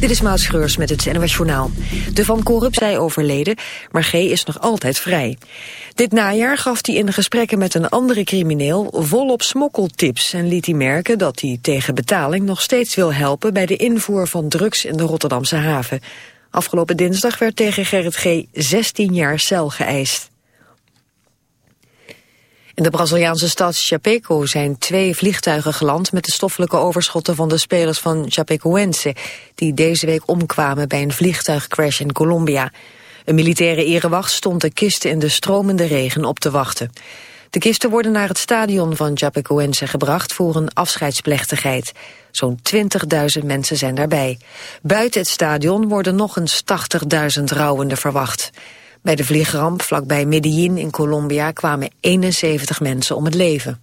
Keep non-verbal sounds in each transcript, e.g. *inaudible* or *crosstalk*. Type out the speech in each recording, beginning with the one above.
Dit is Maud Schreurs met het NOS Journaal. De Van Korup zij overleden, maar G is nog altijd vrij. Dit najaar gaf hij in gesprekken met een andere crimineel volop smokkeltips... en liet hij merken dat hij tegen betaling nog steeds wil helpen... bij de invoer van drugs in de Rotterdamse haven. Afgelopen dinsdag werd tegen Gerrit G. 16 jaar cel geëist. In de Braziliaanse stad Chapeco zijn twee vliegtuigen geland met de stoffelijke overschotten van de spelers van Chapecoense, die deze week omkwamen bij een vliegtuigcrash in Colombia. Een militaire erewacht stond de kisten in de stromende regen op te wachten. De kisten worden naar het stadion van Chapecoense gebracht voor een afscheidsplechtigheid. Zo'n 20.000 mensen zijn daarbij. Buiten het stadion worden nog eens 80.000 rouwenden verwacht. Bij de vliegramp vlakbij Medellin in Colombia kwamen 71 mensen om het leven.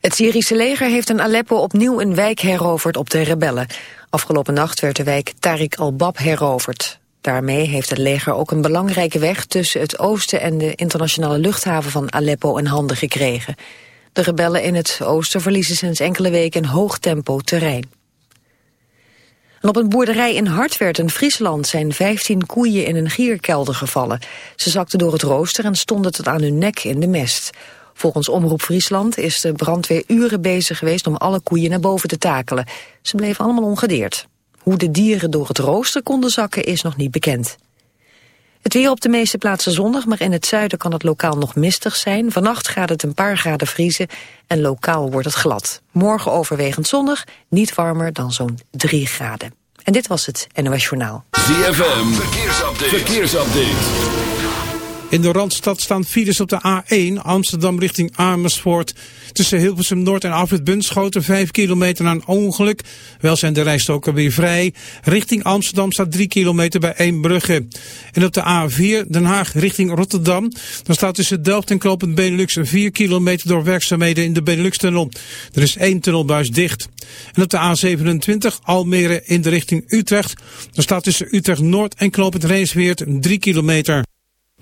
Het Syrische leger heeft in Aleppo opnieuw een wijk heroverd op de rebellen. Afgelopen nacht werd de wijk Tariq al-Bab heroverd. Daarmee heeft het leger ook een belangrijke weg tussen het oosten en de internationale luchthaven van Aleppo in handen gekregen. De rebellen in het oosten verliezen sinds enkele weken hoog tempo terrein. En op een boerderij in Hartwerd in Friesland zijn 15 koeien in een gierkelder gevallen. Ze zakten door het rooster en stonden tot aan hun nek in de mest. Volgens Omroep Friesland is de brandweer uren bezig geweest om alle koeien naar boven te takelen. Ze bleven allemaal ongedeerd. Hoe de dieren door het rooster konden zakken is nog niet bekend. Het weer op de meeste plaatsen zonnig, maar in het zuiden kan het lokaal nog mistig zijn. Vannacht gaat het een paar graden vriezen en lokaal wordt het glad. Morgen overwegend zonnig, niet warmer dan zo'n 3 graden. En dit was het NOS Journaal. ZFM, verkeersupdate. verkeersupdate. In de Randstad staan files op de A1 Amsterdam richting Amersfoort. Tussen Hilversum Noord en Afrit Bunschoten 5 kilometer na een ongeluk. Wel zijn de rijstoken weer vrij. Richting Amsterdam staat 3 kilometer bij Eembrugge. En op de A4 Den Haag richting Rotterdam. Dan staat tussen Delft en Knopend Benelux 4 kilometer door werkzaamheden in de Benelux-tunnel. Er is één tunnelbuis dicht. En op de A27 Almere in de richting Utrecht. Dan staat tussen Utrecht Noord en Knopend Reensweert 3 kilometer.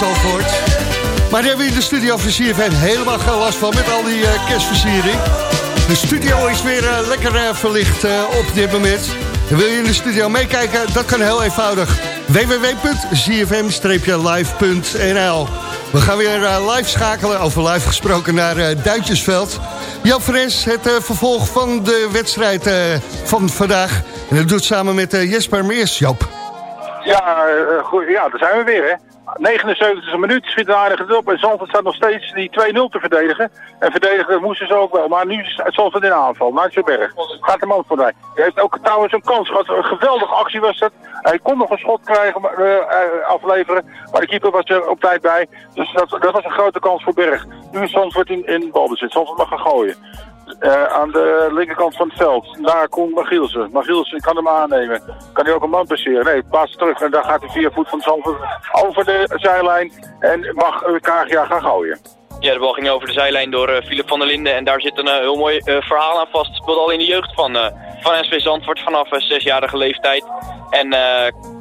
Maar daar hebben we in de studio van CFM helemaal geen last van met al die uh, kerstversiering. De studio is weer uh, lekker uh, verlicht op dit moment. En wil je in de studio meekijken? Dat kan heel eenvoudig. www.cfm-live.nl We gaan weer live schakelen, over live gesproken, naar Duintjesveld. Jan Fres, het vervolg van de wedstrijd van vandaag. En dat doet samen met Jesper Meers, Joop. Ja, goed, ja, daar zijn we weer, hè. 79e minuut, schiet een aardige op. En Zandvoort staat nog steeds die 2-0 te verdedigen. En verdedigen moesten ze ook wel. Maar nu is Zandvoort in aanval. Berg. Gaat de man voorbij. Hij heeft ook trouwens een kans gehad. Een geweldige actie was dat. Hij kon nog een schot krijgen, maar, uh, afleveren. Maar de keeper was er op tijd bij. Dus dat, dat was een grote kans voor Berg. Nu is Zandvoort in, in balbezit. Zandvoort mag gaan gooien. Uh, aan de linkerkant van het veld. Daar komt Magielsen. Magielsen kan hem aannemen. Kan hij ook een man passeren? Nee, paas terug. En daar gaat hij vier voet van Zandvoort over de zijlijn. En mag uh, Kagia gaan gooien. Ja, de bal ging over de zijlijn door uh, Philip van der Linden. En daar zit een heel mooi verhaal aan vast. Speelt al in de jeugd van, van SV Zandvoort vanaf zesjarige leeftijd. En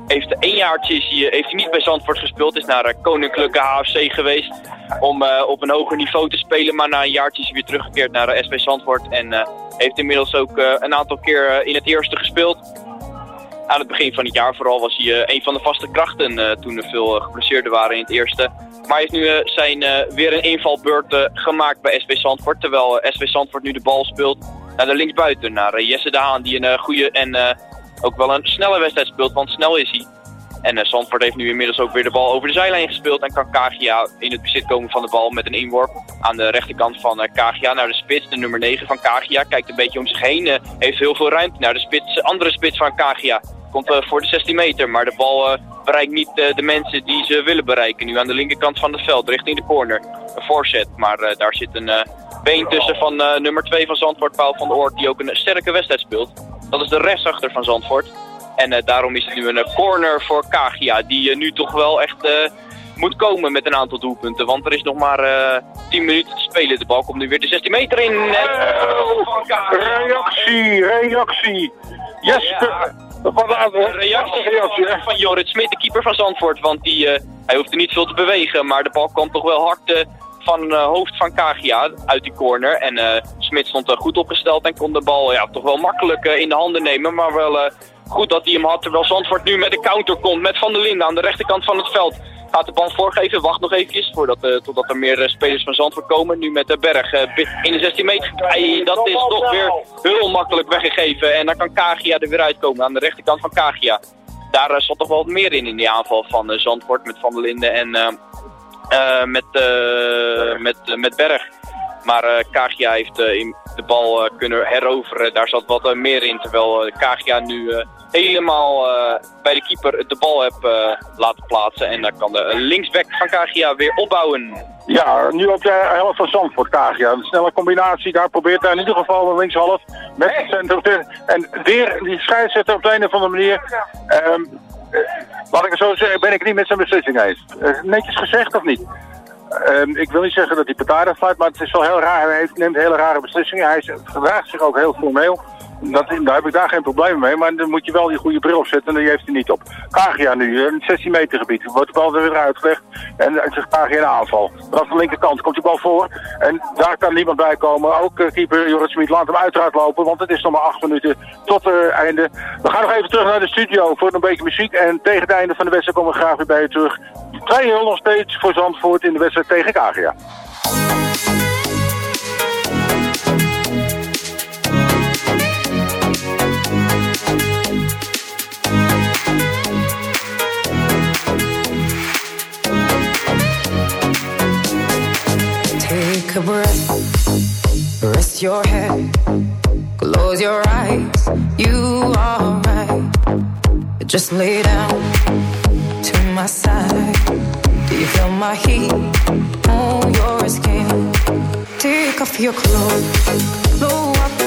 heeft een jaartje is hij, heeft hij niet bij Zandvoort gespeeld. Is naar Koninklijke HFC geweest om op een hoger niveau te spelen. Maar na een jaartje is hij weer teruggekeerd naar SV Zandvoort. En heeft inmiddels ook een aantal keer in het eerste gespeeld. Aan het begin van het jaar vooral was hij een van de vaste krachten toen er veel geblesseerden waren in het eerste. Maar hij heeft nu zijn, weer een invalbeurt gemaakt bij SV Zandvoort. Terwijl SV Zandvoort nu de bal speelt naar de linksbuiten. Naar Jesse de Haan die een goede en ook wel een snelle wedstrijd speelt. Want snel is hij. En uh, Zandvoort heeft nu inmiddels ook weer de bal over de zijlijn gespeeld. En kan Kagia in het bezit komen van de bal met een inworp aan de rechterkant van uh, Kagia naar de spits. De nummer 9 van Kagia kijkt een beetje om zich heen. Uh, heeft heel veel ruimte naar de spits, andere spits van Kagia. Komt voor de 16 meter, maar de bal bereikt niet de mensen die ze willen bereiken. Nu aan de linkerkant van het veld, richting de corner. Een voorzet, maar daar zit een been tussen van nummer 2 van Zandvoort, Paul van der Oort, die ook een sterke wedstrijd speelt. Dat is de rechtsachter van Zandvoort. En uh, daarom is het nu een corner voor Kagia, die uh, nu toch wel echt uh, moet komen met een aantal doelpunten. Want er is nog maar 10 minuten te spelen. De bal komt nu weer de 16 meter in. reactie, reactie. Yes, ja. Een reactie, reactie van Jorrit Smit, de keeper van Zandvoort. Want die, hij hoefde niet veel te bewegen, maar de bal kwam toch wel hard van uh, hoofd van Kagia uit die corner. En uh, Smit stond er goed opgesteld en kon de bal ja, toch wel makkelijk uh, in de handen nemen. Maar wel Goed dat hij hem had, terwijl Zandvoort nu met de counter komt met Van der Linden aan de rechterkant van het veld. Gaat de bal voorgeven, wacht nog eventjes voordat, uh, totdat er meer uh, spelers van Zandvoort komen. Nu met de berg uh, de 16 meter. Dat is toch weer heel makkelijk weggegeven. En dan kan Kagia er weer uitkomen aan de rechterkant van Kagia. Daar zat toch wel wat meer in in die aanval van Zandvoort met Van der Linden en met, met, met Berg. Maar Kagia heeft de bal kunnen heroveren. Daar zat wat meer in. Terwijl Kagia nu helemaal uh, bij de keeper de bal heb uh, laten plaatsen. En dan kan de linksback van Kagia weer opbouwen. Ja, nu op de helft van Zandvoort, Kagia. Een snelle combinatie, daar probeert hij in ieder geval een linkshalf met het centrum. En weer die scheidsrechter op de een of andere manier. Um, laat ik het zo zeggen, ben ik niet met zijn beslissing eens. Uh, netjes gezegd of niet? Um, ik wil niet zeggen dat hij partij fluit, maar het is wel heel raar. Hij heeft, neemt hele rare beslissingen. Hij gedraagt zich ook heel formeel. Dat, daar heb ik daar geen probleem mee, maar dan moet je wel die goede bril opzetten en die heeft hij niet op. Kagia nu, een 16 meter gebied, wordt de bal er weer uitgelegd en het is Kagia in aanval. Vanaf de linkerkant komt die bal voor en daar kan niemand bij komen. Ook uh, keeper Joris Smit laat hem uiteraard lopen, want het is nog maar 8 minuten tot het uh, einde. We gaan nog even terug naar de studio voor een beetje muziek en tegen het einde van de wedstrijd komen we graag weer bij je terug. 2-0 nog steeds voor Zandvoort in de wedstrijd tegen Kagia. A breath, rest your head, close your eyes. You are right. Just lay down to my side. Do you feel my heat on your skin? Take off your clothes, blow up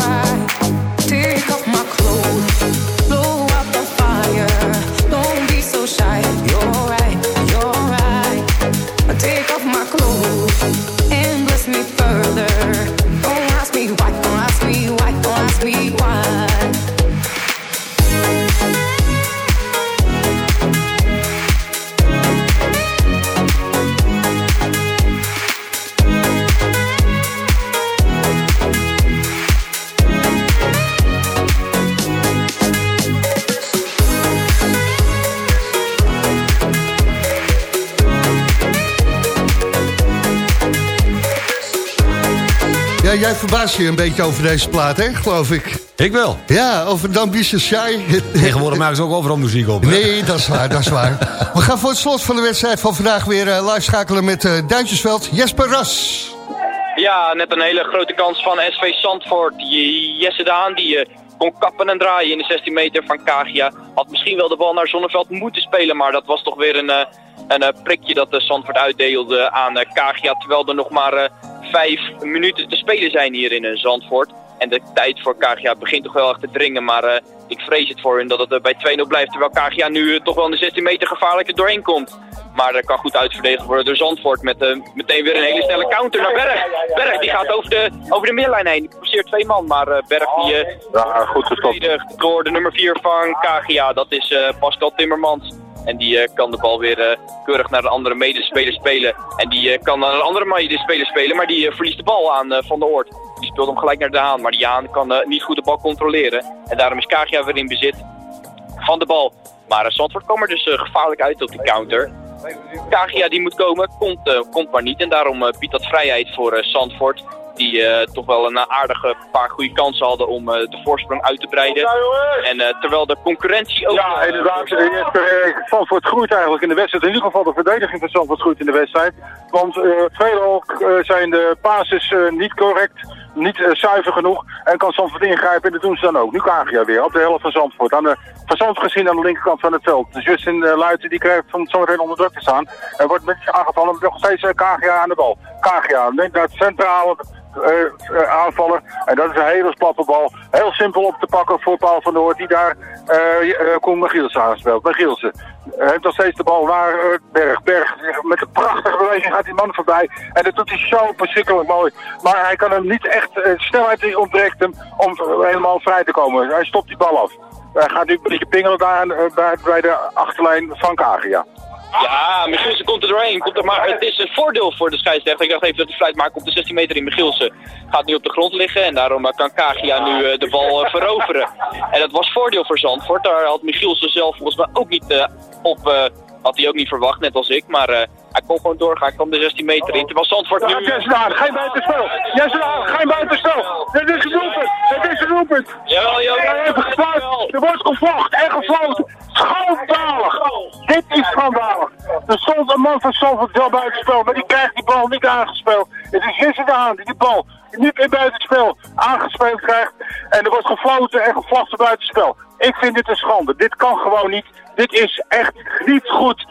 Jij verbaast je een beetje over deze plaat, hè, geloof ik. Ik wel. Ja, over So Shy. Tegenwoordig maken ze ook overal muziek op. hè? Nee, dat is waar, dat is waar. We gaan voor het slot van de wedstrijd van vandaag weer eh, live schakelen met eh Duintjesveld. Jesper Ras. Ja, net een hele grote kans van SV Zandvoort. Die Jesse Daan die eh, kon kappen en draaien in de 16 meter van Kagia. Had misschien wel de bal naar Zonneveld moeten spelen, maar dat was toch weer een, eh, een prikje dat de Zandvoort uitdeelde aan eh, Kagia. Terwijl er nog maar eh, vijf minuten te spelen zijn hier in eh, Zandvoort. En de tijd voor Kagia begint toch wel echt te dringen, maar eh, ik vrees het voor hun dat het eh, bij 2-0 blijft. Terwijl Kagia nu toch wel in de 16 meter gevaarlijk er doorheen komt. Maar dat kan goed uitverdedigd worden door Zandvoort met meteen weer een hele snelle counter naar Berg. Berg die gaat over de, over de middenlijn heen. Die passeert twee man, maar Berg die Ja, goed gestopt. door de nummer 4 van Kagia. Dat is Pascal Timmermans. En die eh, kan de bal weer eh, keurig naar een andere medespeler spelen. En die eh, kan naar een andere medespeler spelen, maar die verliest de bal aan Van der Oort. Die speelt hem gelijk naar de Haan, maar die Haan kan niet goed de bal controleren. En daarom is Kagia weer in bezit van de bal. Maar Zandvoort kwam er dus gevaarlijk uit op die counter. Kagia die moet komen, komt, komt maar niet. En daarom biedt dat vrijheid voor Zandvoort. Die eh, toch wel een aardige paar goede kansen hadden om eh, de voorsprong uit te breiden. En eh, terwijl de concurrentie ook... Ja, inderdaad. Zandvoort groeit eigenlijk in de wedstrijd. In ieder geval de verdediging van Zandvoort groeit in de wedstrijd. Want eh, zijn de basis niet correct, niet zuiver genoeg. En kan Zandvoort ingrijpen en dat doen ze dan ook. Nu Kagia weer op de helft van Zandvoort. Aan de, van Zandvoort gezien aan de linkerkant van het veld. Dus Justin uh, Luiten die krijgt van zometeen onder druk te staan. En wordt met aangevallen nog steeds Kagia aan de bal. Kagia neemt naar het centrale eh, eh, aanvallen. En dat is een hele slappe bal. Heel simpel op te pakken voor Paul van der die daar uh, Koen Michielsen aanspeelt. Michielsen eh, heeft nog steeds de bal naar Berg. Berg met een prachtige beweging gaat die man voorbij. En dat doet hij zo verschrikkelijk mooi. Maar hij kan hem niet echt, snelheid ontbreekt hem om helemaal vrij te komen. Hij stopt die bal af. Hij gaat nu een beetje pingelen daar bij, bij de achterlijn van Kagia. Ja, Michielsen komt er doorheen. Komt er maar, het is een voordeel voor de scheidsrechter. Ik dacht even dat de fluit maakt op de 16 meter in Michielsen. Gaat nu op de grond liggen en daarom eh, kan Kagia nu eh, de bal eh, veroveren. En dat was voordeel voor Zandvoort. Daar had Michielsen zelf volgens mij ook niet op... had hij ook niet verwacht, net als ik. Maar hij kon gewoon doorgaan. Hij kwam de 16 meter in. Terwijl Zandvoort nu... Daan, geen buitenspel. Daan, geen buitenspel. Dit is een doelpunt. Dit is een doelpunt. Jawel, jawel. Er even. Er wordt gevlocht en gefloten. Schandalig. Dit is schandalig. Er stond een man van Zandvoort wel buitenspel, maar die krijgt die bal niet aangespeeld. Het is Jesse Daan die die bal niet in buitenspel aangespeeld krijgt. En er wordt gefloten en gevlacht buitenspel. Ik vind dit een schande. Dit kan gewoon niet. Dit is echt niet goed.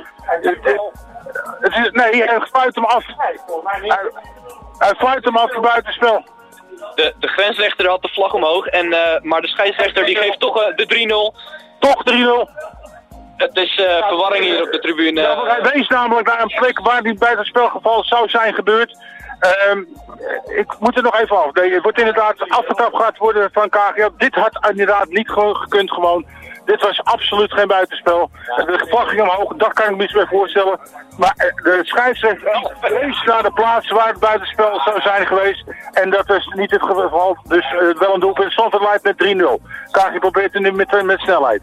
Het is, nee, hij fluit hem af. Hij, hij fluit hem af voor buitenspel. de, de grensrechter had de vlag omhoog. En, eh, maar de scheidsrechter die geeft toch eh, de 3-0. Toch 3-0. Het is eh, verwarring hier op de tribune. Ja, hij wees namelijk naar een plek waar die bij het spelgeval zou zijn gebeurd. Ehm, ik moet er nog even af. Het wordt inderdaad afgetrapt gaat worden van KGA. Dit had inderdaad niet gekund gewoon. Dit was absoluut geen buitenspel. De vlag ging omhoog, dat kan ik me iets bij voorstellen. Maar eh, de scheidsrechter wees naar de plaats waar het buitenspel zou zijn geweest. En dat is niet het geval. Dus eh, wel een doelpunt. Zandvoort leidt met 3-0. KGA probeert het nu met, met snelheid.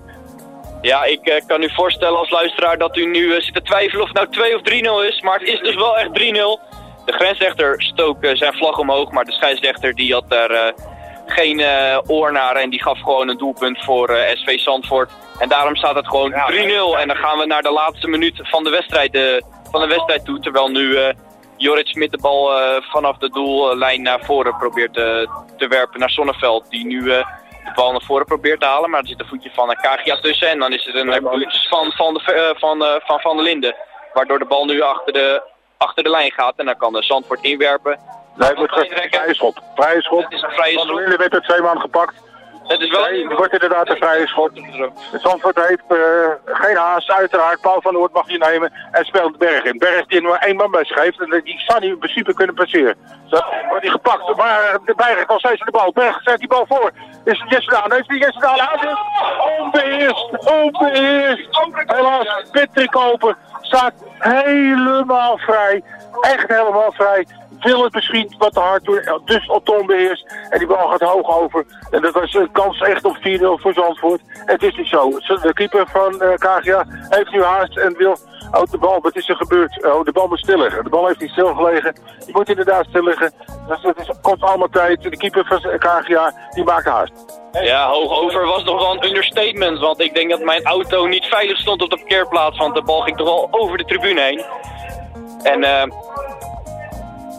Ja, ik eh, kan u voorstellen als luisteraar dat u nu eh, zit te twijfelen of het nou 2 of 3-0 is. Maar het is dus wel echt 3-0. De grensrechter stook eh, zijn vlag omhoog, maar de scheidsrechter die had daar eh, geen eh, oor naar. En die gaf gewoon een doelpunt voor SV Zandvoort. En daarom staat het gewoon 3-0. En dan gaan we naar de laatste minuut van de wedstrijd, van de wedstrijd toe. Terwijl nu Jorrit Smit de bal vanaf de doellijn naar voren probeert te werpen naar Sonneveld. Die nu de bal naar voren probeert te halen. Maar er zit een voetje van uh, Kagia tussen. En dan is het een boets van Van, de, van, van Van der Linden. Waardoor de bal nu achter de, achter de lijn gaat. En dan kan de Zandvoort inwerpen. Nee, het wordt een vrije schot. Vrije schot. Het is een vrije Van der werd er twee man gepakt. Het is wel... Nee, het wordt inderdaad een vrije schot. Zandvoort heeft eh, geen haast, uiteraard. Paul van Noord mag je nemen en speelt Berg in. Berg die maar één man bij zich heeft. En die zou niet in principe kunnen passeren. Zo wordt hij gepakt, maar de Berg heeft nog steeds de bal. Berg zet die bal voor. Is het Jesse Daan? Heeft die Jesse Daan aan? Onbeheerst, onbeheerst. Helaas, Patrick Koper staat helemaal vrij. Echt helemaal vrij. Wil het misschien wat te hard doen, dus op onbeheerst. En die bal gaat hoog over. En dat was een kans echt op 4-0 voor Zandvoort. Het is niet zo. De keeper van eh KGA heeft nu haast en wil... Oh, de bal, wat is er gebeurd? Oh, de bal moet stil liggen. De bal heeft niet stil gelegen. Die moet inderdaad stil liggen. Dus het is, kost allemaal tijd. De keeper van KGA, die maakt haast. Ja, hoog over was nog wel een understatement. Want ik denk dat mijn auto niet veilig stond op de parkeerplaats. Want de bal ging toch wel over de tribune heen. En eh,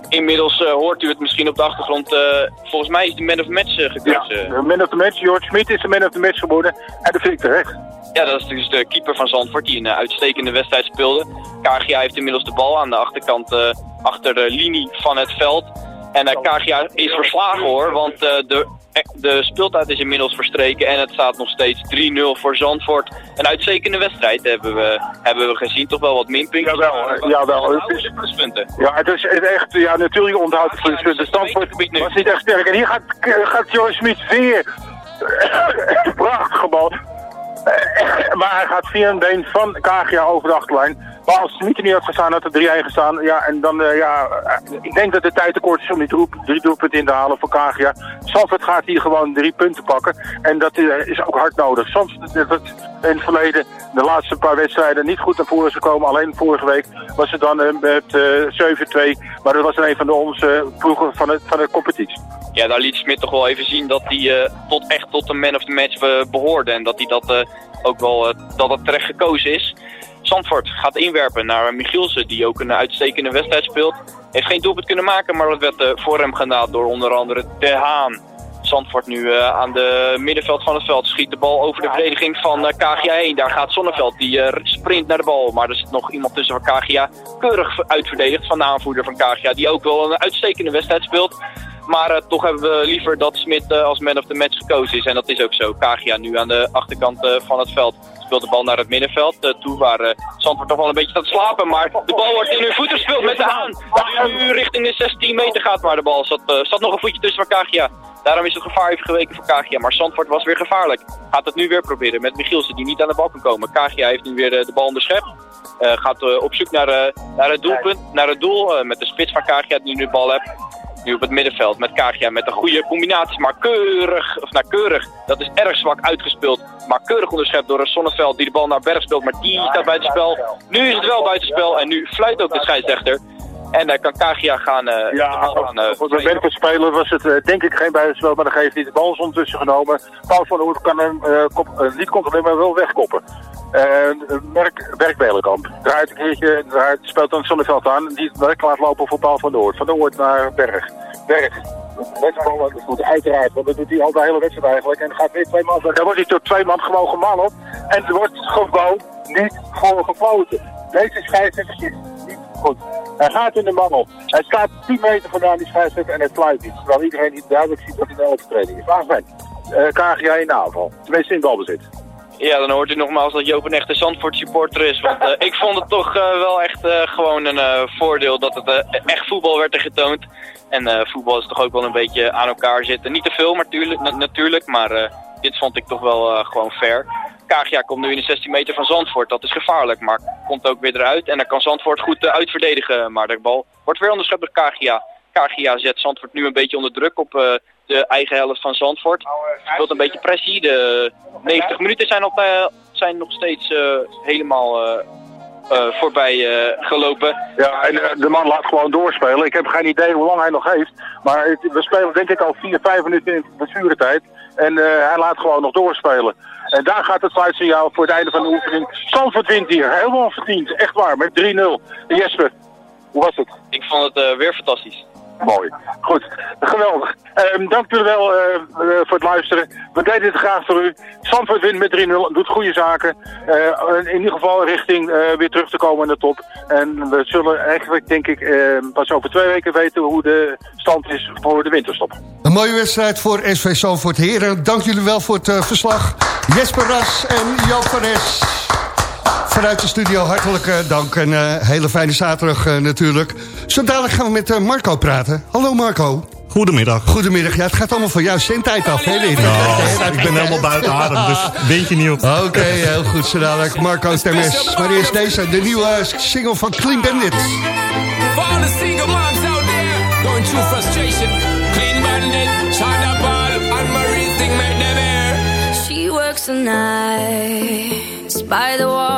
inmiddels eh, hoort u het misschien op de achtergrond. eh, volgens mij is de man of match uh, Ja, gekozen. de man of the match. George Smit is de man of the match geworden. En dat vind ik terecht. Ja, dat is dus de keeper van Zandvoort die een uitstekende wedstrijd speelde. KGA heeft inmiddels de bal aan de achterkant, achter de linie van het veld. En KGA is verslagen hoor, want eh, de, eh, de speeltijd is inmiddels verstreken en het staat nog steeds 3-0 voor Zandvoort. Een uitstekende wedstrijd hebben we, hebben we gezien, toch wel wat minpuntjes. Jawel, jawel. Het is- pluspunten. Ja, het is echt, ja, natuurlijk onthoudt het de standpunt was niet echt sterk. En hier gaat, gaat Joe Smit weer. *coughs* Prachtige bal. Eh, *coughs* Maar hij gaat via een been van KGA over de achterlijn. Maar als er niet had gestaan, had er 3-1 gestaan. Ja, en dan, eh, ja, eh, ik denk dat de tijd tekort is om die drie doelpunten in te halen voor KGA. Zandvoort gaat hier gewoon drie punten pakken. En dat eh, is ook hard nodig. Soms, het in het verleden, de laatste paar wedstrijden, niet goed naar voren is gekomen. Alleen vorige week was het dan met eh 7-2. Maar dat was een van de onze ploegen van de, van de competitie. Ja, daar liet Smit toch wel even zien dat hij tot, echt tot de man of the match eh, behoorde. En dat hij dat ook wel dat het terecht gekozen is. Zandvoort gaat inwerpen naar Michielsen, die ook een uitstekende wedstrijd speelt. Heeft geen doelpunt kunnen maken, maar dat werd eh, voor hem gedaan door onder andere De Haan. Zandvoort nu eh, aan de middenveld van het veld schiet de bal over de verdediging van eh, KGA heen. Daar gaat Zonneveld, die sprint naar de bal. Maar er zit nog iemand tussen van KGA. Keurig uitverdedigd van de aanvoerder van KGA, die ook wel een uitstekende wedstrijd speelt. Maar toch hebben we liever dat Smit als man of the match gekozen is. En dat is ook zo. Kagia nu aan de achterkant van het veld. Speelt de bal naar het middenveld eh, toe. Waar eh Zandvoort toch wel een beetje staat slapen. Maar de bal wordt in hun voeten gespeeld met de Haan. Nu richting de 16 meter gaat. Maar de bal zat, eh, zat nog een voetje tussen van Kagia. Daarom is het gevaar even geweken voor Kagia. Maar Zandvoort was weer gevaarlijk. Gaat het nu weer proberen met Michielsen die niet aan de bal kan komen. Kagia heeft nu weer de bal onderschept. Eh, gaat op zoek naar, naar het doelpunt, naar het doel. met de spits van Kagia die nu de bal heeft. Nu op het middenveld met Kagia met een goede combinatie. Maar keurig, of nou keurig, dat is erg zwak uitgespeeld. Maar keurig onderschept door een Zonneveld die de bal naar Berg speelt. Maar die staat buitenspel. Nu is het wel buitenspel en nu fluit ook de scheidsrechter. En dan kan Kagia gaan... eh, gaan eh, Voor de Benfica speler was het eh, denk ik geen buitenspel, maar dan geeft hij de bal is ondertussen genomen. Paul van Oort kan hem eh, kop, eh, niet controleren, maar wel wegkoppen. Eh, Merk, Berk Belenkamp draait een keertje, draait, speelt dan Zonneveld aan. Die werk laat lopen voor Paul van Oort. Van Oort naar Berg. Berg. Bal, dat moet uiteraard, want dat doet hij al de hele wedstrijd eigenlijk. En gaat weer twee man. Dan wordt hij door twee man gewoon gemald. En er wordt gewoon niet voor gefloten. Deze scheidsrechter goed. Hij gaat in de mangel. Hij staat 10 meter vandaan die scheidsrechter en hij fluit niet. Terwijl iedereen niet duidelijk ziet dat het een overtreding is. Maar fijn. Uh, KGA in de aanval. Tenminste in. Ja, dan hoort u nogmaals dat Joop een echte Zandvoort supporter is. Want eh, ik vond het toch eh, wel echt eh, gewoon een eh, voordeel dat het eh, echt voetbal werd er getoond. En eh, voetbal is toch ook wel een beetje aan elkaar zitten. Niet te veel maar tuurlijk, na- natuurlijk, maar eh, dit vond ik toch wel eh, gewoon fair. Kagia komt nu in de 16 meter van Zandvoort. Dat is gevaarlijk, maar komt ook weer eruit. En dan kan Zandvoort goed eh, uitverdedigen. Maar de bal wordt weer onderschept door Kagia. Kagia zet Zandvoort nu een beetje onder druk op eh, de eigen helft van Zandvoort. Speelt een beetje pressie. De 90 minuten zijn, op, eh, zijn nog steeds eh, helemaal eh, eh, voorbij eh, gelopen. Ja, en eh, de man laat gewoon doorspelen. Ik heb geen idee hoe lang hij nog heeft. Maar we spelen denk ik al 4, 5 minuten in blessuretijd. En eh, hij laat gewoon nog doorspelen. En daar gaat het fluitsignaal voor het einde van de oefening. Zandvoort wint hier. Helemaal verdiend. Echt waar. Met 3-0. Jesper, hoe was het? Ik vond het eh, weer fantastisch. Mooi. Goed. Geweldig. Ehm, dank jullie wel eh, eh, voor het luisteren. We deden dit graag voor u. Zandvoort wint met 3-0. Doet goede zaken. Eh, in ieder geval richting weer terug te komen in de top. En we zullen eigenlijk, denk ik, eh, pas over twee weken weten hoe de stand is voor de winterstop. Een mooie wedstrijd voor SV Zandvoort. Heren, dank jullie wel voor het verslag. Jesper Ras en Joop. Vanuit de studio hartelijk eh, dank en eh, hele fijne zaterdag eh, natuurlijk. Zo dadelijk gaan we met Marco praten. Hallo Marco. Goedemiddag. Goedemiddag. Ja, het gaat allemaal van jouw zendtijd af, hè? Nou, ik ben helemaal buiten adem, dus weet je niet op. Oké, heel goed. Zo dadelijk Marco Temes. Maar eerst deze, de nieuwe single van Clean Bandit. For all the single moms out there going through frustration, clean bandit, China ball, and Marie thing make them air. She works the nights by the water.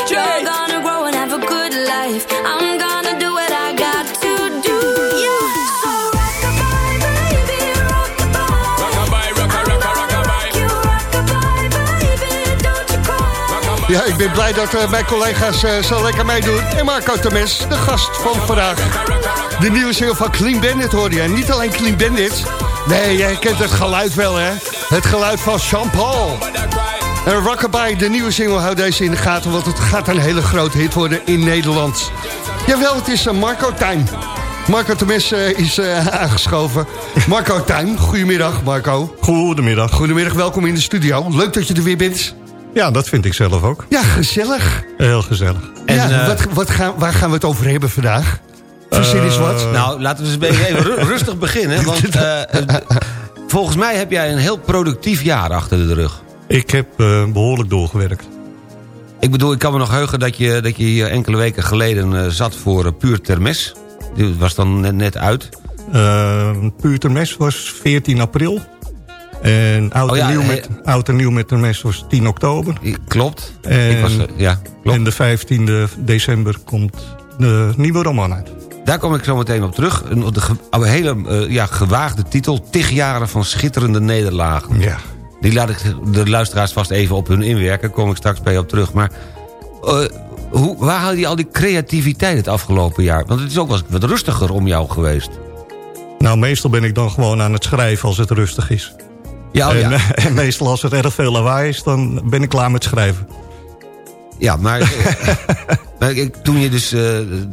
Ja, ik ben blij dat eh, mijn collega's eh, zo lekker meedoen. En Marco Temes, de gast van vandaag. De nieuwe single van Clean Bandit hoorde je. En niet alleen Clean Bandit. Nee, jij kent het geluid wel, hè? Het geluid van Jean-Paul. En Rockabye, de nieuwe single, houdt deze in de gaten... want het gaat een hele grote hit worden in Nederland. Jawel, het is uh, Marco Time. Marco Temes uh, is uh, aangeschoven. Marco Time, goedemiddag Marco. Goedemiddag. Goedemiddag, welkom in de studio. Leuk dat je er weer bent. Ja, dat vind ik zelf ook. Ja, gezellig. Heel gezellig. En, ja, eh, wat, wat gaan, waar gaan we het over hebben vandaag? Verzin eens wat. Nou, laten we eens even ru- rustig beginnen. *laughs* Want eh, eh, volgens mij heb jij een heel productief jaar achter de rug. Ik heb eh, behoorlijk doorgewerkt. Ik bedoel, ik kan me nog heugen dat je, dat je hier enkele weken geleden eh, zat voor uh, Puur Termes. Die was dan net, net uit. Uh, Puur Termes was 14 april. En Oud, Oh ja, en, nieuw met, Oud en Nieuw met Termes was 10 oktober. Klopt. En, Ik was, eh, ja, klopt. en de 15e december komt de nieuwe roman uit. Daar kom ik zo meteen op terug. Een, de een hele eh, ja, gewaagde titel. Tig jaren van schitterende nederlagen. Ja. Die laat ik de luisteraars vast even op hun inwerken. Daar kom ik straks bij op terug. Maar eh, hoe, waar haal je al die creativiteit het afgelopen jaar? Want het is ook wel wat rustiger om jou geweest. Nou, meestal ben ik dan gewoon aan het schrijven als het rustig is. Ja, oh en, ja. eh, en meestal als het erg veel lawaai is, dan ben ik klaar met schrijven. Ja, maar, *laughs* maar ik, toen je dus eh,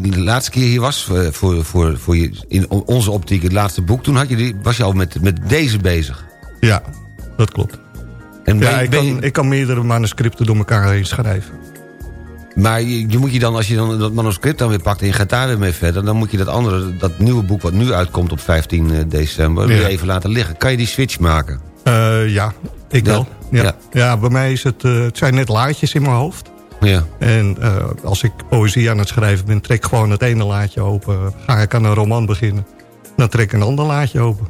de laatste keer hier was... eh, voor, voor, voor je, in onze optiek het laatste boek... toen had je die, was je al met, met deze bezig. Ja, dat klopt. En ben- Ja, ik ben kan, ik kan meerdere manuscripten door elkaar heen schrijven. Maar je, je moet je dan, als je dan dat manuscript dan weer pakt... en je gaat daar weer mee verder... dan moet je dat andere, dat nieuwe boek wat nu uitkomt op 15 december... weer Ja. even laten liggen. Kan je die switch maken? Eh, ja, ik wel. Ja. ja. Ja. bij mij is het, eh, het zijn net laadjes in mijn hoofd. Ja. En eh, als ik poëzie aan het schrijven ben, trek ik gewoon het ene laadje open. Ga ik aan een roman beginnen, dan trek ik een ander laadje open.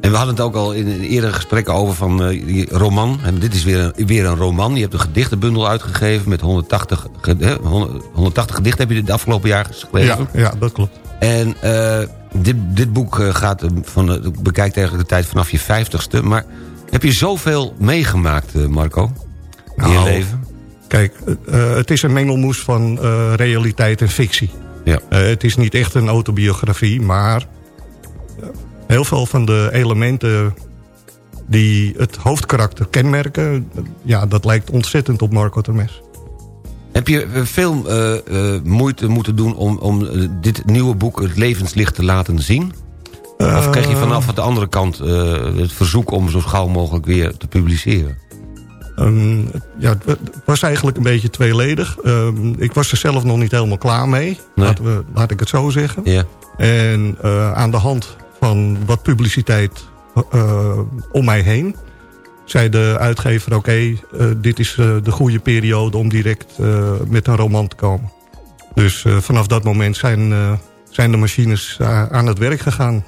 En we hadden het ook al in eerdere gesprekken over van die roman. En dit is weer een, weer een roman. Je hebt een gedichtenbundel uitgegeven met 180, ge- hè, 100 180 gedichten heb je het afgelopen jaar geschreven. Ja, ja, dat klopt. En eh, dit, dit boek eh, gaat eh, van, bekijkt eigenlijk de tijd vanaf je vijftigste. Maar heb je zoveel meegemaakt, eh, Marco? In je Nou, leven? Kijk, het is een mengelmoes van realiteit en fictie. Ja. Het is niet echt een autobiografie, maar heel veel van de elementen die het hoofdkarakter kenmerken, ja, dat lijkt ontzettend op Marco Termes. Heb je eh, veel eh, eh, moeite moeten doen om, om dit nieuwe boek het levenslicht te laten zien? Of kreeg je vanaf de andere kant het verzoek om zo gauw mogelijk weer te publiceren? Ehm, ja, het wa- het was eigenlijk een beetje tweeledig. Ehm, ik was er zelf nog niet helemaal klaar mee. Nee. Laten we, laat ik het zo zeggen. Ja. En aan de hand van wat publiciteit om mij heen... zei de uitgever, oké, eh, dit is eh, de goede periode... om direct eh, met een roman te komen. Dus eh, vanaf dat moment zijn, eh, zijn de machines aan het werk gegaan.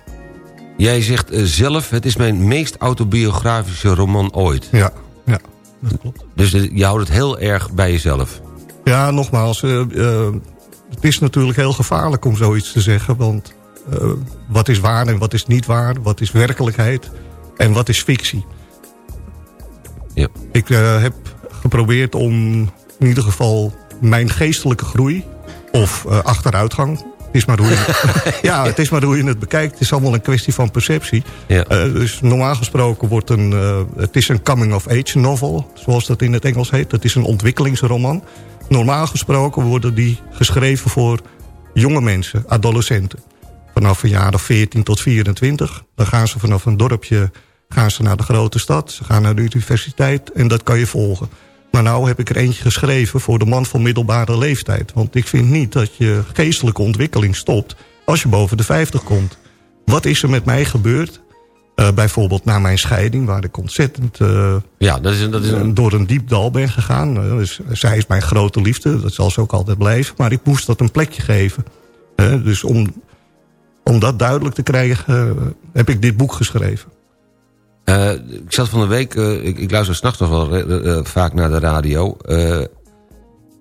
Jij zegt zelf, het is mijn meest autobiografische roman ooit. Ja, ja dat klopt. Dus je houdt het heel erg bij jezelf. Ja, nogmaals, het is natuurlijk heel gevaarlijk om zoiets te zeggen. Want eh, wat is waar en wat is niet waar? Wat is werkelijkheid en wat is fictie? Ja. Ik eh, heb geprobeerd om in ieder geval mijn geestelijke groei... of eh, achteruitgang, het is, maar hoe je, *laughs* ja, het is maar hoe je het bekijkt. Het is allemaal een kwestie van perceptie. Ja. Eh, dus normaal gesproken wordt een... het is een coming-of-age novel, zoals dat in het Engels heet. Het is een ontwikkelingsroman. Normaal gesproken worden die geschreven voor jonge mensen, adolescenten. Vanaf een jaar of 14 tot 24. Dan gaan ze vanaf een dorpje gaan ze naar de grote stad. Ze gaan naar de universiteit en dat kan je volgen. Maar nou heb ik er eentje geschreven voor de man van middelbare leeftijd. Want ik vind niet dat je geestelijke ontwikkeling stopt... als je boven de 50 komt. Wat is er met mij gebeurd? Eh, bijvoorbeeld na mijn scheiding, waar ik ontzettend eh, Ja, dat is, dat is een... door een diep dal ben gegaan. Eh, dus, zij is mijn grote liefde, dat zal ze ook altijd blijven. Maar ik moest dat een plekje geven. Dus om, om dat duidelijk te krijgen, heb ik dit boek geschreven. Eh, ik zat van de week, eh, ik, ik luister s'nachts nog wel eh, vaak naar de radio.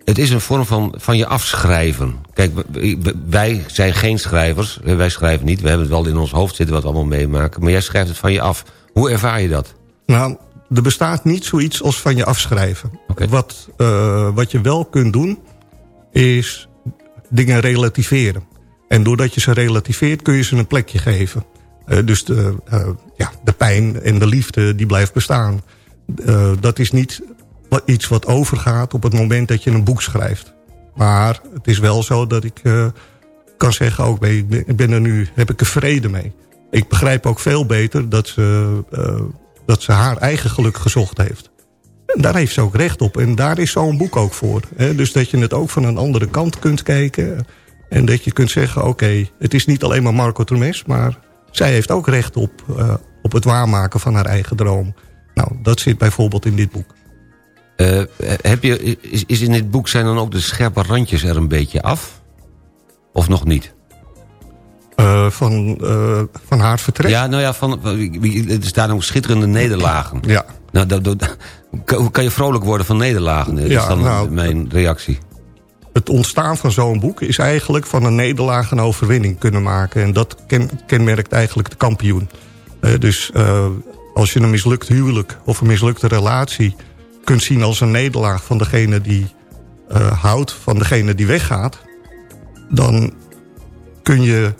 Het is een vorm van, van je afschrijven. Kijk, wij zijn geen schrijvers. Wij schrijven niet. We hebben het wel in ons hoofd zitten wat we allemaal meemaken. Maar jij schrijft het van je af. Hoe ervaar je dat? Nou, er bestaat niet zoiets als van je afschrijven. Wat, wat je wel kunt doen, is dingen relativeren. En doordat je ze relativeert, kun je ze een plekje geven. Dus de, ja, de pijn en de liefde, die blijft bestaan. Eh, dat is niet iets wat overgaat op het moment dat je een boek schrijft. Maar het is wel zo dat ik eh, kan zeggen, ook ben, ik ben er nu, heb ik er vrede mee. Ik begrijp ook veel beter dat ze, eh, dat ze haar eigen geluk gezocht heeft. En daar heeft ze ook recht op. En daar is zo'n boek ook voor. Hè? Dus dat je het ook van een andere kant kunt kijken. En dat je kunt zeggen, oké, het is niet alleen maar Marco Termes... maar zij heeft ook recht op, eh, op het waarmaken van haar eigen droom. Nou, dat zit bijvoorbeeld in dit boek. Eh, heb je, is, is in dit boek zijn dan ook de scherpe randjes er een beetje af? Of nog niet? Eh, van, eh, van haar vertrek? Ja, nou ja, van, er staan ook schitterende nederlagen. Ja. Nou, dat, dat, *laughs* hoe kan je vrolijk worden van nederlagen? Dat is Ja, dan nou, mijn reactie. Het ontstaan van zo'n boek is eigenlijk van een nederlaag een overwinning kunnen maken. En dat ken, kenmerkt eigenlijk de kampioen. Eh, dus eh, als je een mislukt huwelijk of een mislukte relatie kunt zien als een nederlaag van degene die eh, houdt, van degene die weggaat, dan kun je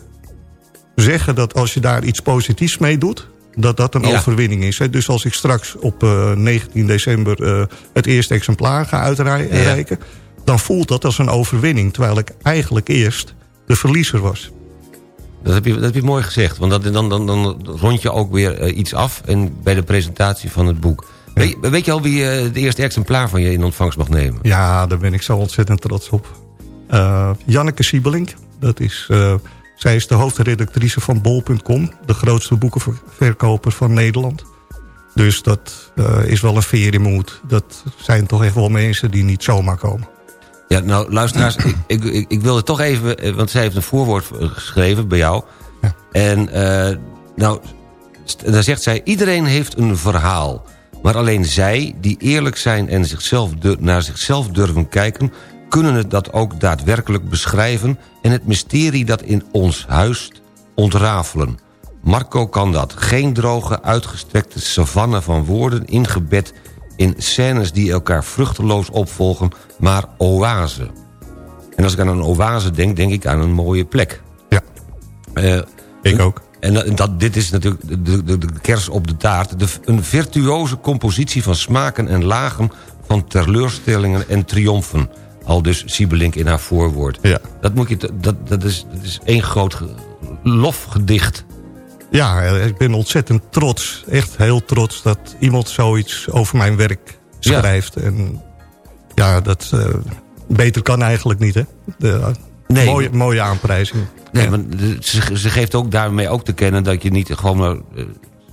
zeggen dat als je daar iets positiefs mee doet, dat dat een Ja. overwinning is. Hè. Dus als ik straks op eh, 19 december het eerste exemplaar ga uitreiken, dan voelt dat als een overwinning, terwijl ik eigenlijk eerst de verliezer was. Dat heb je, dat heb je mooi gezegd. Want dat, dan, dan, dan rond je ook weer eh, iets af en bij de presentatie van het boek. Weet, weet je al wie eh, het eerste exemplaar van je in ontvangst mag nemen? Ja, daar ben ik zo ontzettend trots op. Eh, Janneke Siebelink, dat is, eh, zij is de hoofdredactrice van bol.com... de grootste boekenverkoper van Nederland. Dus dat eh, is wel een veer in mijn hoed. Dat zijn toch echt wel mensen die niet zomaar komen. Ja, nou, luisteraars, ik, *clears throat* ik, ik, ik wilde toch even... eh, Want zij heeft een voorwoord eh, geschreven bij jou. En eh, nou, daar zegt zij... Iedereen heeft een verhaal. Maar alleen zij, die eerlijk zijn en zichzelf naar zichzelf durven kijken... kunnen het dat ook daadwerkelijk beschrijven... en het mysterie dat in ons huist ontrafelen. Marco kan dat. Geen droge, uitgestrekte savanne van woorden ingebed in scènes die elkaar vruchteloos opvolgen, maar oase. En als ik aan een oase denk, denk ik aan een mooie plek. Ja, ik ook. En dat- dit is natuurlijk de, de, de kers op de taart. De, een virtuoze compositie van smaken en lagen... van teleurstellingen en triomfen. Al dus Siebelink in haar voorwoord. Ja. Dat, moet je, dat, dat, is, dat is één groot ge- lofgedicht. Ja, eh, ik ben ontzettend trots. Echt heel trots dat iemand zoiets over mijn werk schrijft. En ja, dat eh, beter kan eigenlijk niet, hè? De, Nee. mooie, mooie aanprijzing. Nee, want ze, ze geeft ook daarmee ook te kennen dat je niet gewoon eh,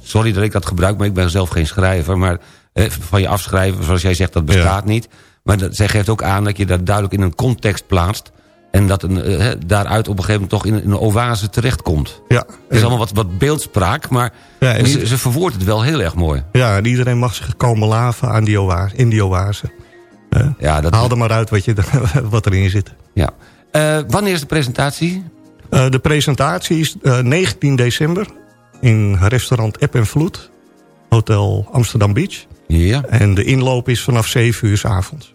Sorry dat ik dat gebruik, maar ik ben zelf geen schrijver. Maar eh, van je afschrijven, zoals jij zegt, dat bestaat niet. Maar dat, zij geeft ook aan dat je dat duidelijk in een context plaatst. En dat een, eh, daaruit op een gegeven moment toch in, een- oase terechtkomt. Ja. Het is allemaal wat, wat beeldspraak, maar Ja, en ze, verwoordt het wel heel erg mooi. Ja, en iedereen mag zich komen laven aan die oase, in die oase. Ja, dat, Haal er maar uit wat, je, *laughs* wat erin zit. ja. Eh, wanneer is de presentatie? Eh, de presentatie is eh, 19 december in restaurant App en Vloed. Hotel Amsterdam Beach. Ja. En de inloop is vanaf 7 uur s avonds.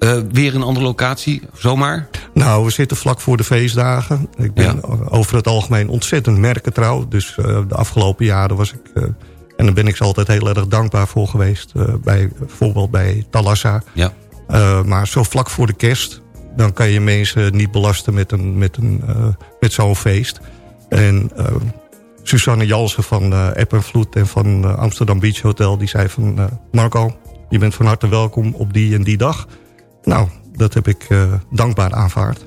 Eh, weer een andere locatie, zomaar? Nou, we zitten vlak voor de feestdagen. Ik ben over het algemeen ontzettend merkentrouw. Dus eh, de afgelopen jaren was ik... eh, en daar ben ik ze altijd heel erg dankbaar voor geweest. bij, bijvoorbeeld bij Talassa. Ja. Maar zo vlak voor de kerst... dan kan je mensen niet belasten met, een, met, een, met zo'n feest. En Susanne Jansen van eh App en Vloed en van Amsterdam Beach Hotel... die zei van Marco, je bent van harte welkom op die en die dag. Nou, dat heb ik eh, dankbaar aanvaard.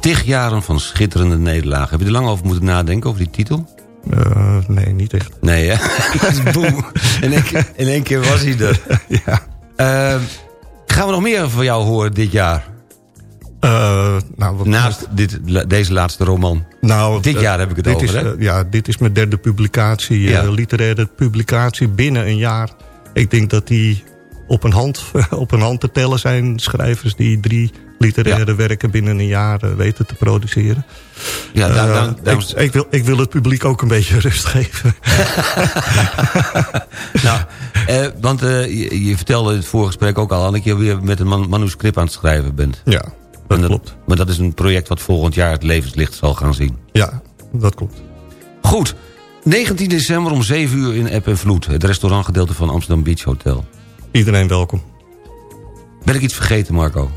Tig jaren van schitterende nederlagen. Heb je er lang over moeten nadenken, over die titel? Eh, nee, niet echt. Nee, hè? *laughs* Boem. In één, keer, in één keer was hij er. *laughs* ja. Eh, gaan we nog meer van jou horen dit jaar? Eh, nou, Naast dit, deze laatste roman. Nou, dit jaar heb ik het dit over, is, hè? ja, dit is mijn derde publicatie, Ja. literaire publicatie binnen een jaar. Ik denk dat die op een hand, *laughs* op een hand te tellen zijn schrijvers die drie literaire werken binnen een jaar eh, weten te produceren. Ja, daar- Eh, daar- ik, ik, wil, ik wil het publiek ook een beetje *laughs* rust geven. *laughs* nou, eh, want eh, je, je vertelde in het voorgesprek ook al... dat je weer met een man, manuscript aan het schrijven bent. Ja, dat klopt. Maar dat is een project wat volgend jaar het levenslicht zal gaan zien. Ja, dat klopt. Goed. 19 december om 7 uur in App en Vloed. Het restaurantgedeelte van Amsterdam Beach Hotel. Iedereen welkom. Ben ik iets vergeten, Marco?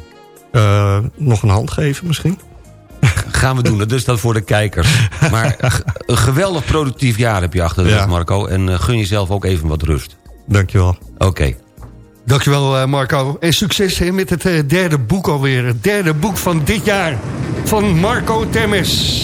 Eh, nog een hand geven misschien? *laughs* Gaan we doen, dat is dat voor de kijkers. Maar *laughs* een geweldig productief jaar heb je achter de Ja. rug, Marco. En eh, gun jezelf ook even wat rust. Dankjewel. Oké. Dankjewel eh, Marco. En succes met het derde boek alweer. Het derde boek van dit jaar. Van Marco Termes.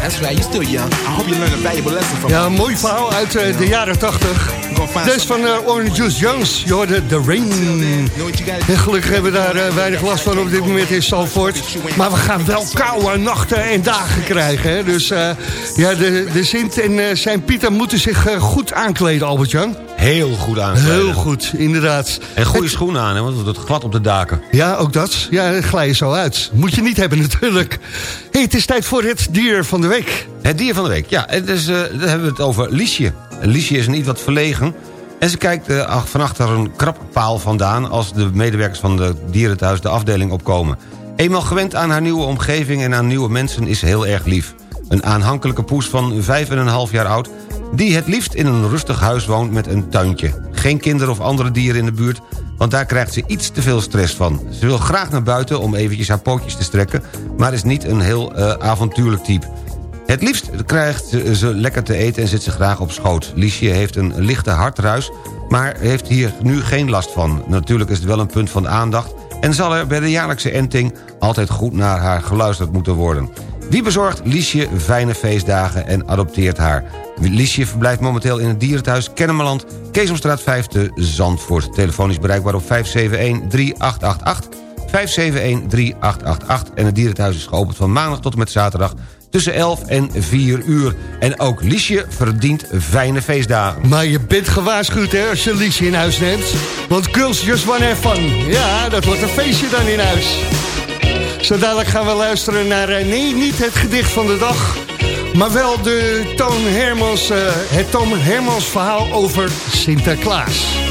That's right, you still young. I hope you learn a valuable lesson from Ja, een mooi verhaal uit eh, de jaren 80. Deze van eh, Orange Juice Jones. Je hoorde The Rain. En gelukkig hebben we daar eh, weinig last van op dit moment in Salford. Maar we gaan wel koude nachten en dagen krijgen. Hè? Dus eh, ja, de, de Sint en eh, zijn Pieter moeten zich goed aankleden, Albert-Jan. Heel goed aankleden. Heel goed, inderdaad. En goede schoenen aan, hè, want het wordt glad op de daken. Ja, ook dat. Ja, glij je zo uit. Moet je niet hebben natuurlijk. Hey, het is tijd voor het dier van de week. Het dier van de week, ja. Het is, eh, daar hebben we het over Liesje. Liesje is niet wat verlegen. En ze kijkt ach- van achter een krabpaal vandaan... als de medewerkers van de dierenthuis de afdeling opkomen. Eenmaal gewend aan haar nieuwe omgeving en aan nieuwe mensen is heel erg lief. Een aanhankelijke poes van vijf en een half jaar oud... die het liefst in een rustig huis woont met een tuintje. Geen kinderen of andere dieren in de buurt... want daar krijgt ze iets te veel stress van. Ze wil graag naar buiten om eventjes haar pootjes te strekken... maar is niet een heel eh, avontuurlijk type. Het liefst krijgt ze ze lekker te eten en zit ze graag op schoot. Liesje heeft een lichte hartruis, maar heeft hier nu geen last van. Natuurlijk is het wel een punt van aandacht... en zal er bij de jaarlijkse enting altijd goed naar haar geluisterd moeten worden. Wie bezorgt Liesje fijne feestdagen en adopteert haar? Liesje verblijft momenteel in het dierenthuis Kennemerland... Keesomstraat 5 te Zandvoort. Telefonisch bereikbaar op 571-3888... 571-3888 en het dierenthuis is geopend van maandag tot en met zaterdag tussen 11 en 4 uur. En ook Liesje verdient fijne feestdagen. Maar je bent gewaarschuwd hè, als je Liesje in huis neemt. Want girls just wanna have fun. Ja, dat wordt een feestje dan in huis. Zo dadelijk gaan we luisteren naar, eh, nee, niet het gedicht van de dag... maar wel de Toon Hermans, eh, het Toon Hermans verhaal over Sinterklaas.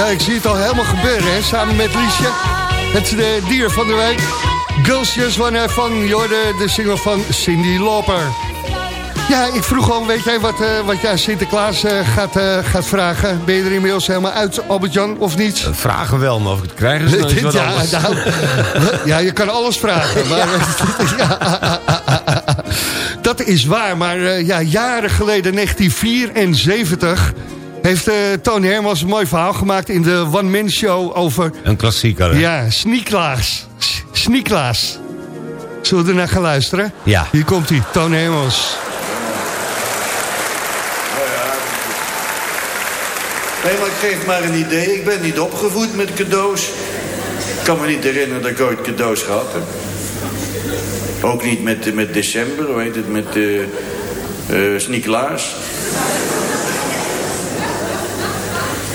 Ja, ik zie het al helemaal gebeuren, hè? samen met Liesje. Het eh, dier van de week. Girls Just Wanna van Jorde, de single van Cindy Lauper. Ja, ik vroeg al, weet jij wat, uh, wat jij Sinterklaas uh, gaat, uh, gaat vragen? Ben je er inmiddels helemaal uit, Albert-Jan, of niet? Vragen wel, maar of ik het krijg is ja, nou, *laughs* ja, je kan alles vragen. Maar, ja. *laughs* dat is waar, maar ja, jaren geleden, 1974 heeft uh, Tony Hermans een mooi verhaal gemaakt in de One Man Show over... Een klassieker, hè? Ja, Snieklaas. Snieklaas. Zullen we er naar gaan luisteren? Ja. Hier komt hij, Tony Hermans. Nee, maar geef maar een idee. Ik ben niet opgevoed met cadeaus. Ik kan me niet herinneren dat ik ooit cadeaus gehad heb. Ook niet met, met december, hoe heet het, met uh, uh, Snieklaas.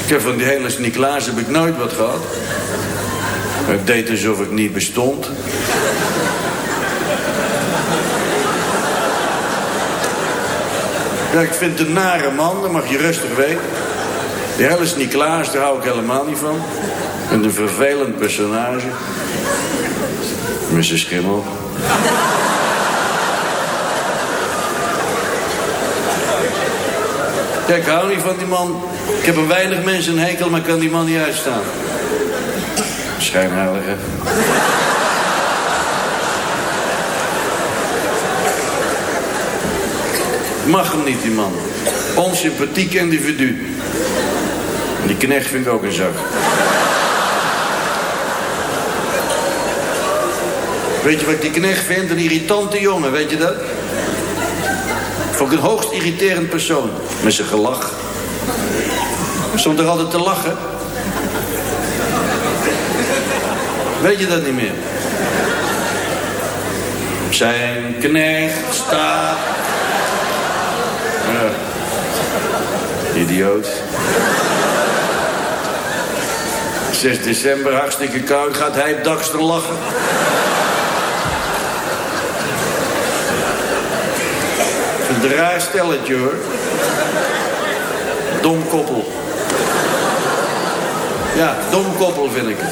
Ik heb van die hele Sint-Niklaas heb ik nooit wat gehad. Ik deed alsof ik niet bestond. Ja, ik vind het een nare man, dat mag je rustig weten. Die hele Sint-Niklaas, daar hou ik helemaal niet van. En een vervelend personage. Zijn schimmel. Ja, ik hou niet van die man. Ik heb een weinig mensen een hekel, maar kan die man niet uitstaan. Schijnheilige. Mag hem niet, die man. Onsympathiek individu. Die knecht vind ik ook een zak. Weet je wat ik die knecht vind? Een irritante jongen, weet je dat? Vond ik een hoogst irriterend persoon. Met zijn gelach. Stond er altijd te lachen. Weet je dat niet meer? Zijn knecht staat... Idioot. 6 december, hartstikke koud, gaat hij dakster lachen. Een stelletje hoor. Dom koppel. Ja, dom koppel vind ik het.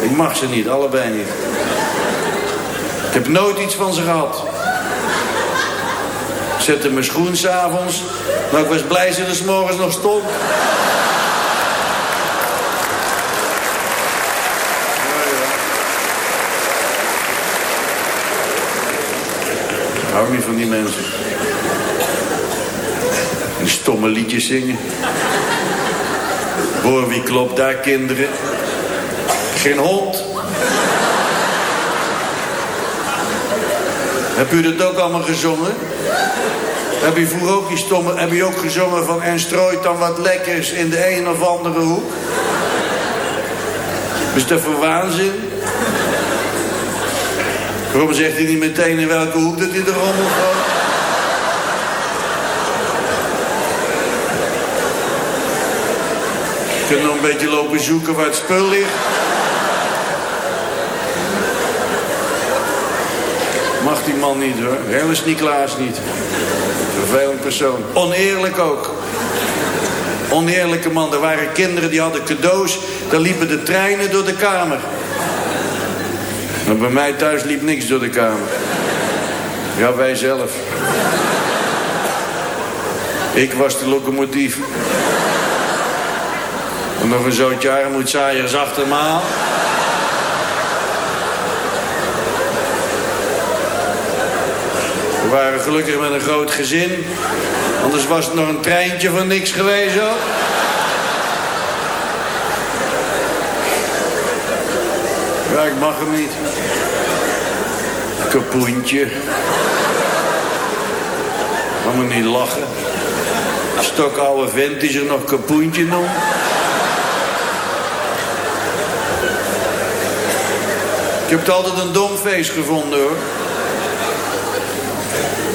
Ik mag ze niet, allebei niet. Ik heb nooit iets van ze gehad. Ik zette mijn schoen s'avonds, maar ik was blij ze er s morgens nog stond. Hou niet van die mensen. Stomme liedjes zingen. Hoor wie klopt daar, kinderen? Geen hond. Heb u dat ook allemaal gezongen? Heb u vroeger ook die stomme... Heb ook gezongen van... En strooit dan wat lekkers in de een of andere hoek? Is dat voor waanzin? Waarom zegt hij niet meteen in welke hoek dat hij de rommel gaat? Kunt nog een beetje lopen zoeken waar het spul ligt. Mag die man niet hoor. Hele Niklaas niet. Vervelend persoon. Oneerlijk ook. Oneerlijke man. Er waren kinderen die hadden cadeaus. Daar liepen de treinen door de kamer. Maar bij mij thuis liep niks door de kamer. Ja, wij zelf. Ik was de locomotief. En nog een zootje armoedzaaiers achter me aan. We waren gelukkig met een groot gezin. Anders was het nog een treintje van niks geweest hoor. Ja, ik mag hem niet. Kapoentje. Ga me niet lachen. Stokoude vent die zich nog kapoentje noemt. Ik heb het altijd een dom feest gevonden hoor.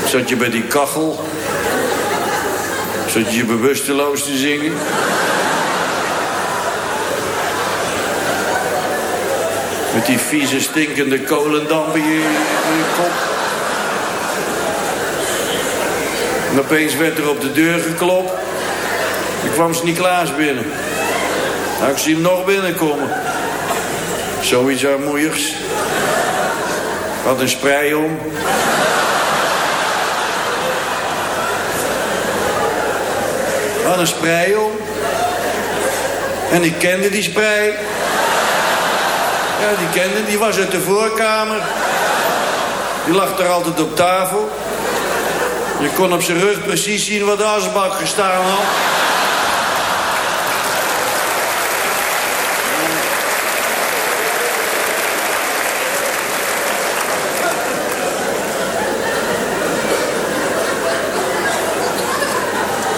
Zat je bij die kachel. Zat je je bewusteloos te zingen. Met die vieze stinkende kolendampen in je, in je kop. En opeens werd er op de deur geklopt. Ik kwam Sint-Niklaas binnen. Nou, ik zie hem nog binnenkomen. Zoiets armoeigs. Had een sprei om. Had een sprei om. En ik kende die sprei. Ja, die kende, die was uit de voorkamer. Die lag er altijd op tafel. Je kon op zijn rug precies zien wat de asbak gestaan had.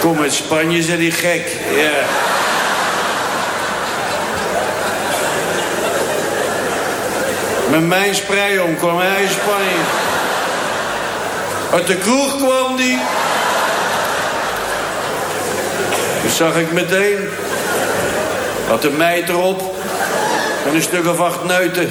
Kom uit Spanje, zei die gek. Ja. Met mijn sprei om kwam hij in Spanje. Uit de kroeg kwam die. Dat zag ik meteen. Had een meid erop. En een stuk of acht neuten.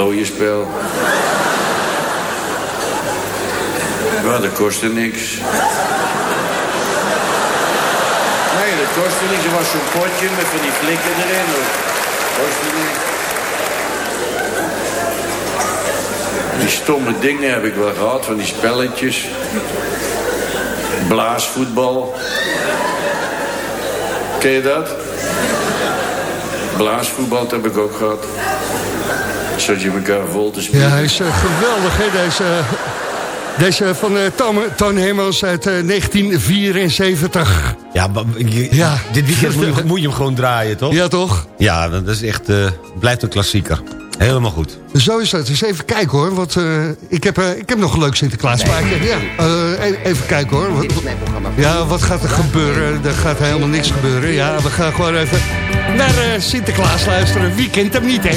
Ja, vlooienspel. Ja, dat kostte niks. Nee, dat kostte niks. Er was zo'n potje met van die flikken erin. Dat kostte niks. Die stomme dingen heb ik wel gehad, van die spelletjes. Blaasvoetbal. Ken je dat? Blaasvoetbal heb ik ook gehad. Zodat je elkaar vol te spelen. Ja, hij is eh, geweldig, hè, deze... Deze van eh, Toon, Toon Hemmels uit eh, 1974. Ja, Ja. dit weekend moet je, *laughs* moet je hem gewoon draaien, toch? Ja, toch? Ja, dat is echt, eh, blijft een klassieker. Helemaal goed. Zo is dat. Dus even kijken hoor. Want eh, ik, heb, eh, ik heb nog een leuk Sinterklaas maken. Ja, eh, e- even kijken hoor. Wat, ja, wat gaat er gebeuren? Er gaat helemaal niks gebeuren. Ja, we gaan gewoon even naar eh, Sinterklaas luisteren. Wie kent hem niet, hè?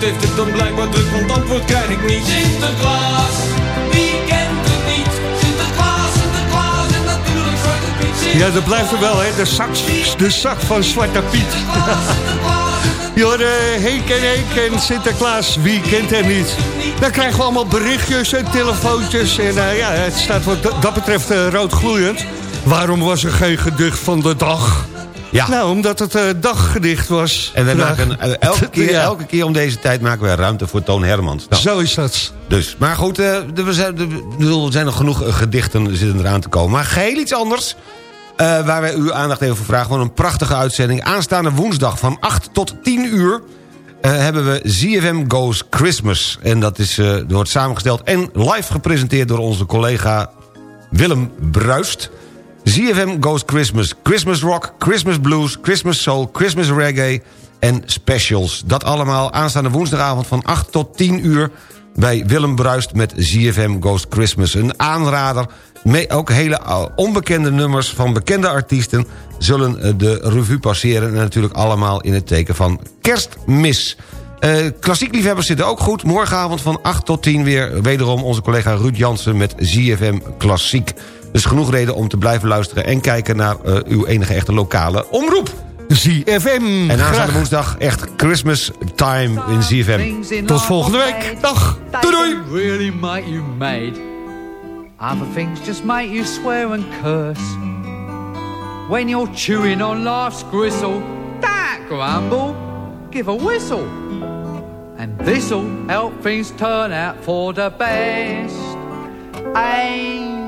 Heeft het dan blijkbaar druk, want antwoord krijg ik niet. Sinterklaas, wie kent het niet? Sinterklaas, Sinterklaas en natuurlijk Zwarte Piet. Ja, dat blijft er wel, hè. De zak, de zak van Zwarte Piet. *laughs* Jorden, Henk en Henk en Sinterklaas, wie kent hem niet? Dan krijgen we allemaal berichtjes en telefoontjes. En eh, ja, het staat wat dat- dat betreft uh, rood gloeiend. Waarom was er geen gedicht van de dag? Ja. Nou, omdat het eh, daggedicht was. En vandaag. maken, eh, elke, *laughs* keer, Ja. elke keer om deze tijd maken wij ruimte voor Toon Hermans. Nou, Zo is dat. Dus, maar goed, eh, de- we zijn, er zijn nog genoeg eh, gedichten zitten eraan te komen. Maar geheel iets anders, eh, waar wij uw aandacht even voor vragen. Gewoon een prachtige uitzending. Aanstaande woensdag van 8 tot 10 uur... eh, hebben we ZFM Goes Christmas. En dat is, eh, wordt samengesteld en live gepresenteerd door onze collega Willem Bruist. ZFM Goes Christmas. Christmas Rock, Christmas Blues, Christmas Soul, Christmas Reggae en specials. Dat allemaal aanstaande woensdagavond van 8 tot 10 uur... bij Willem Bruist met ZFM Goes Christmas. Een aanrader. Mee ook hele uh, onbekende nummers van bekende artiesten... zullen uh, de revue passeren. En natuurlijk allemaal in het teken van kerstmis. Uh, klassiek liefhebbers zitten ook goed. Morgenavond van 8 tot 10 weer wederom onze collega Ruud Jansen met ZFM Klassiek. Dus genoeg reden om te blijven luisteren en kijken naar uh, uw enige echte lokale omroep. ZFM. En aanstaande woensdag echt Christmas time in ZFM. Tot volgende week. Dag. Doei doei. really make you mad. Other things just make you swear and curse. When you're chewing on life's gristle, that grumble, give a whistle. And this'll help things turn out for the best. And